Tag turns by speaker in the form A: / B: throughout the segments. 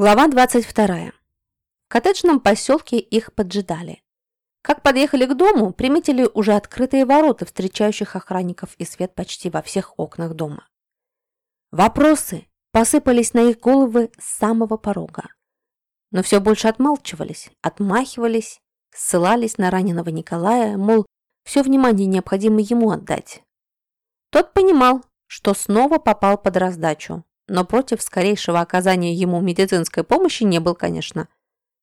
A: Глава 22. В коттеджном поселке их поджидали. Как подъехали к дому, приметили уже открытые ворота встречающих охранников и свет почти во всех окнах дома. Вопросы посыпались на их головы с самого порога. Но все больше отмалчивались, отмахивались, ссылались на раненого Николая, мол, все внимание необходимо ему отдать. Тот понимал, что снова попал под раздачу, но против скорейшего оказания ему медицинской помощи не был, конечно.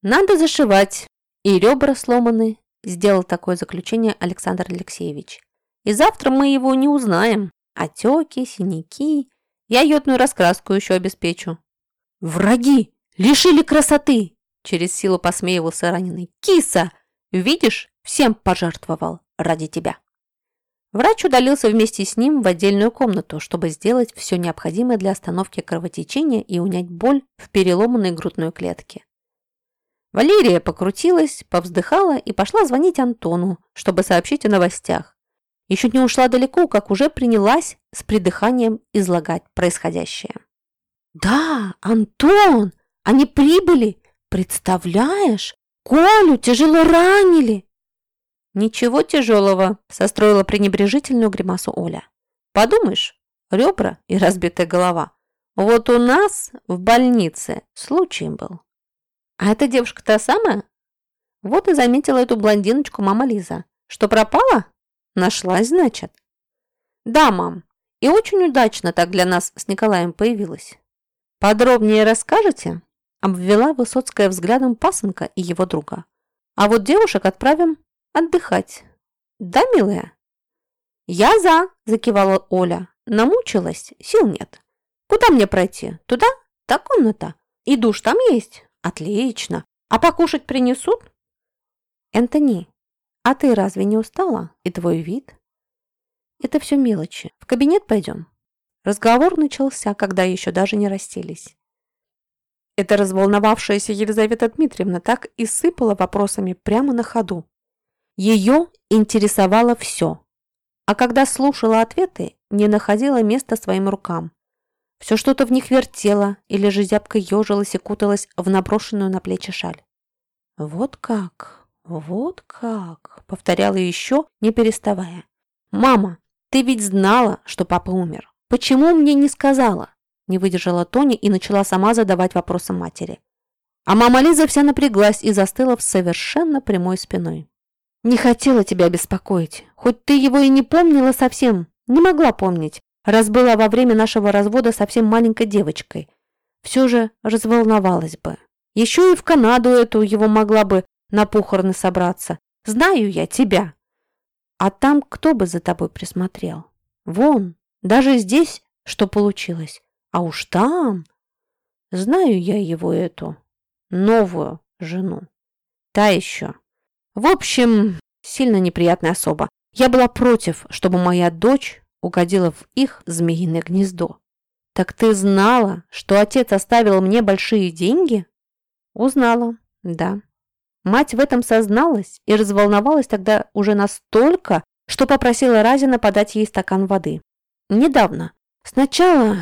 A: Надо зашивать. И ребра сломаны, сделал такое заключение Александр Алексеевич. И завтра мы его не узнаем. Отеки, синяки. Я йодную раскраску еще обеспечу. Враги! Лишили красоты! Через силу посмеивался раненый. Киса! Видишь, всем пожертвовал ради тебя. Врач удалился вместе с ним в отдельную комнату, чтобы сделать все необходимое для остановки кровотечения и унять боль в переломанной грудной клетке. Валерия покрутилась, повздыхала и пошла звонить Антону, чтобы сообщить о новостях. Еще не ушла далеко, как уже принялась с придыханием излагать происходящее. «Да, Антон, они прибыли! Представляешь, Колю тяжело ранили!» «Ничего тяжелого», – состроила пренебрежительную гримасу Оля. «Подумаешь, ребра и разбитая голова. Вот у нас в больнице случай был». «А эта девушка та самая?» Вот и заметила эту блондиночку мама Лиза. «Что пропала?» «Нашлась, значит?» «Да, мам. И очень удачно так для нас с Николаем появилась». «Подробнее расскажете?» Обвела Высоцкая взглядом пасынка и его друга. «А вот девушек отправим отдыхать. Да, милая?» «Я за!» – закивала Оля. «Намучилась, сил нет. Куда мне пройти? Туда? Та комната. И душ там есть? Отлично. А покушать принесут?» «Энтони, а ты разве не устала? И твой вид?» «Это все мелочи. В кабинет пойдем?» Разговор начался, когда еще даже не расселись. Эта разволновавшаяся Елизавета Дмитриевна так и сыпала вопросами прямо на ходу. Ее интересовало все. А когда слушала ответы, не находила места своим рукам. Все что-то в них вертело или же зябко ежилось и куталось в наброшенную на плечи шаль. «Вот как, вот как», — повторяла еще, не переставая. «Мама, ты ведь знала, что папа умер. Почему мне не сказала?» Не выдержала Тони и начала сама задавать вопросы матери. А мама Лиза вся напряглась и застыла в совершенно прямой спиной. Не хотела тебя беспокоить. Хоть ты его и не помнила совсем, не могла помнить, раз была во время нашего развода совсем маленькой девочкой. Все же разволновалась бы. Еще и в Канаду эту его могла бы на похороны собраться. Знаю я тебя. А там кто бы за тобой присмотрел? Вон, даже здесь что получилось. А уж там... Знаю я его эту, новую жену. Та еще. В общем, сильно неприятная особа. Я была против, чтобы моя дочь угодила в их змеиное гнездо. Так ты знала, что отец оставил мне большие деньги? Узнала, да. Мать в этом созналась и разволновалась тогда уже настолько, что попросила Разина подать ей стакан воды. Недавно. Сначала...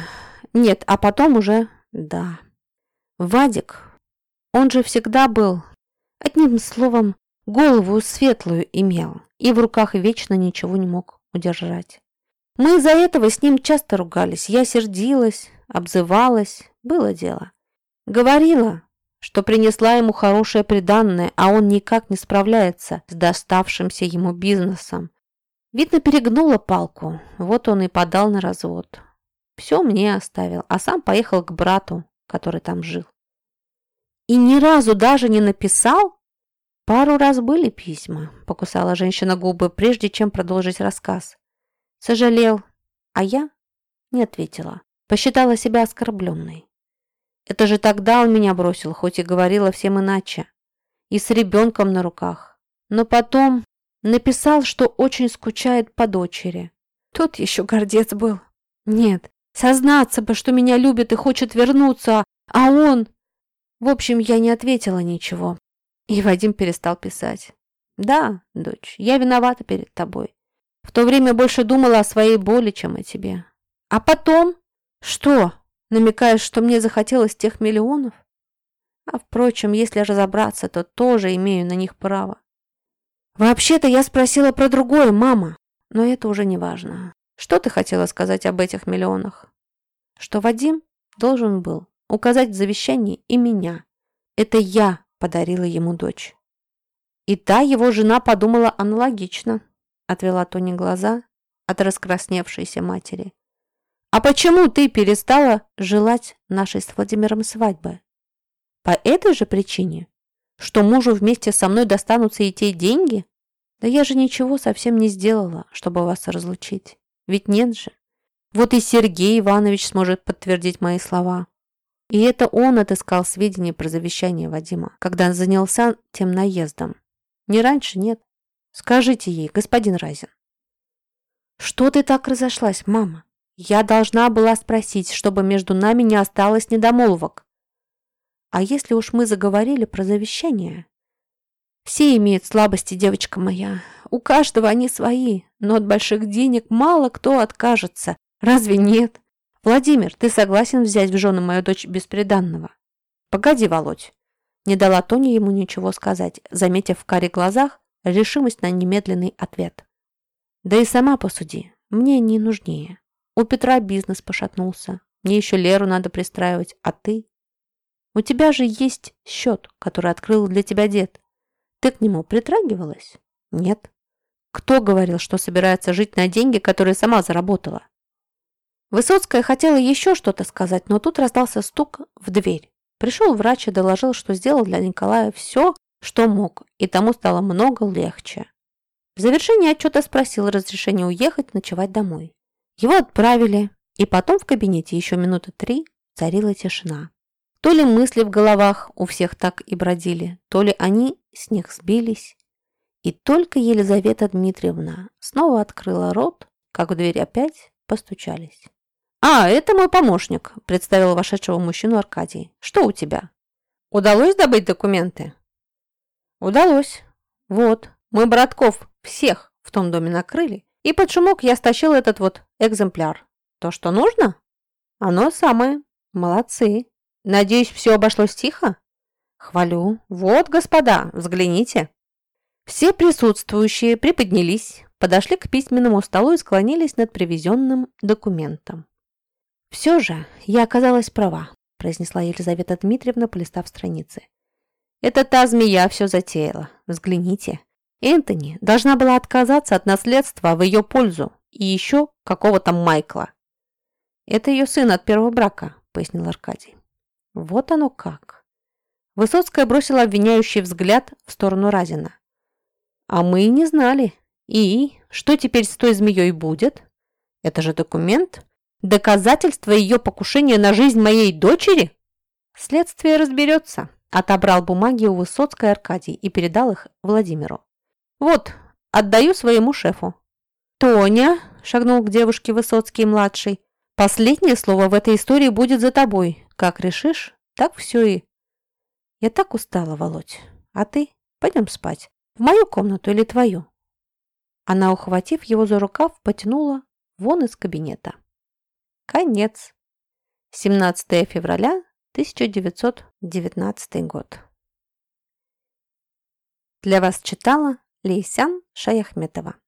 A: Нет, а потом уже... Да. Вадик. Он же всегда был... Одним словом, Голову светлую имел и в руках вечно ничего не мог удержать. Мы из-за этого с ним часто ругались. Я сердилась, обзывалась, было дело. Говорила, что принесла ему хорошее приданное, а он никак не справляется с доставшимся ему бизнесом. Видно, перегнула палку, вот он и подал на развод. Все мне оставил, а сам поехал к брату, который там жил. И ни разу даже не написал, «Пару раз были письма», – покусала женщина губы, прежде чем продолжить рассказ. «Сожалел, а я?» Не ответила. Посчитала себя оскорбленной. Это же тогда он меня бросил, хоть и говорила всем иначе. И с ребенком на руках. Но потом написал, что очень скучает по дочери. Тот еще гордец был. Нет, сознаться бы, что меня любит и хочет вернуться, а он... В общем, я не ответила ничего. И Вадим перестал писать. «Да, дочь, я виновата перед тобой. В то время больше думала о своей боли, чем о тебе. А потом? Что? Намекаешь, что мне захотелось тех миллионов? А впрочем, если разобраться, то тоже имею на них право. Вообще-то я спросила про другое, мама. Но это уже не важно. Что ты хотела сказать об этих миллионах? Что Вадим должен был указать в завещании и меня. Это я подарила ему дочь. И та его жена подумала аналогично. Отвела Тони глаза от раскрасневшейся матери. А почему ты перестала желать нашей с Владимиром свадьбы? По этой же причине? Что мужу вместе со мной достанутся и те деньги? Да я же ничего совсем не сделала, чтобы вас разлучить. Ведь нет же. Вот и Сергей Иванович сможет подтвердить мои слова. И это он отыскал сведения про завещание Вадима, когда занялся тем наездом. Не раньше, нет. Скажите ей, господин Разин. Что ты так разошлась, мама? Я должна была спросить, чтобы между нами не осталось недомолвок. А если уж мы заговорили про завещание, все имеют слабости, девочка моя. У каждого они свои, но от больших денег мало кто откажется. Разве нет? Владимир, ты согласен взять в жены мою дочь бесприданного? Погоди, Володь. Не дала Тони ему ничего сказать, заметив в каре глазах решимость на немедленный ответ. Да и сама посуди, мне не нужнее. У Петра бизнес пошатнулся. Мне еще Леру надо пристраивать, а ты? У тебя же есть счет, который открыл для тебя дед. Ты к нему притрагивалась? Нет. Кто говорил, что собирается жить на деньги, которые сама заработала? Высоцкая хотела еще что-то сказать, но тут раздался стук в дверь. Пришел врач и доложил, что сделал для Николая все, что мог, и тому стало много легче. В завершении отчета спросил разрешение уехать ночевать домой. Его отправили, и потом в кабинете еще минуты три царила тишина. То ли мысли в головах у всех так и бродили, то ли они с них сбились. И только Елизавета Дмитриевна снова открыла рот, как в дверь опять постучались. «А, это мой помощник», – представил вошедшего мужчину Аркадий. «Что у тебя? Удалось добыть документы?» «Удалось. Вот, мы братков всех в том доме накрыли, и под шумок я стащил этот вот экземпляр. То, что нужно? Оно самое. Молодцы. Надеюсь, все обошлось тихо? Хвалю. Вот, господа, взгляните. Все присутствующие приподнялись, подошли к письменному столу и склонились над привезенным документом. «Все же я оказалась права», – произнесла Елизавета Дмитриевна, полистав страницы. «Это та змея все затеяла. Взгляните. Энтони должна была отказаться от наследства в ее пользу и еще какого-то Майкла». «Это ее сын от первого брака», – пояснил Аркадий. Вот оно как. Высоцкая бросила обвиняющий взгляд в сторону Разина. А мы и не знали. И что теперь с той змеей будет? Это же документ. Доказательство ее покушения на жизнь моей дочери? Следствие разберется. Отобрал бумаги у Высоцкой Аркадий и передал их Владимиру. Вот, отдаю своему шефу. Тоня, шагнул к девушке Высоцкий-младший, последнее слово в этой истории будет за тобой. Как решишь, так все и... Я так устала, Володь. А ты? Пойдем спать. В мою комнату или твою?» Она, ухватив его за рукав, потянула вон из кабинета. Конец. 17 февраля 1919 год. Для вас читала Лейсян Шаяхметова.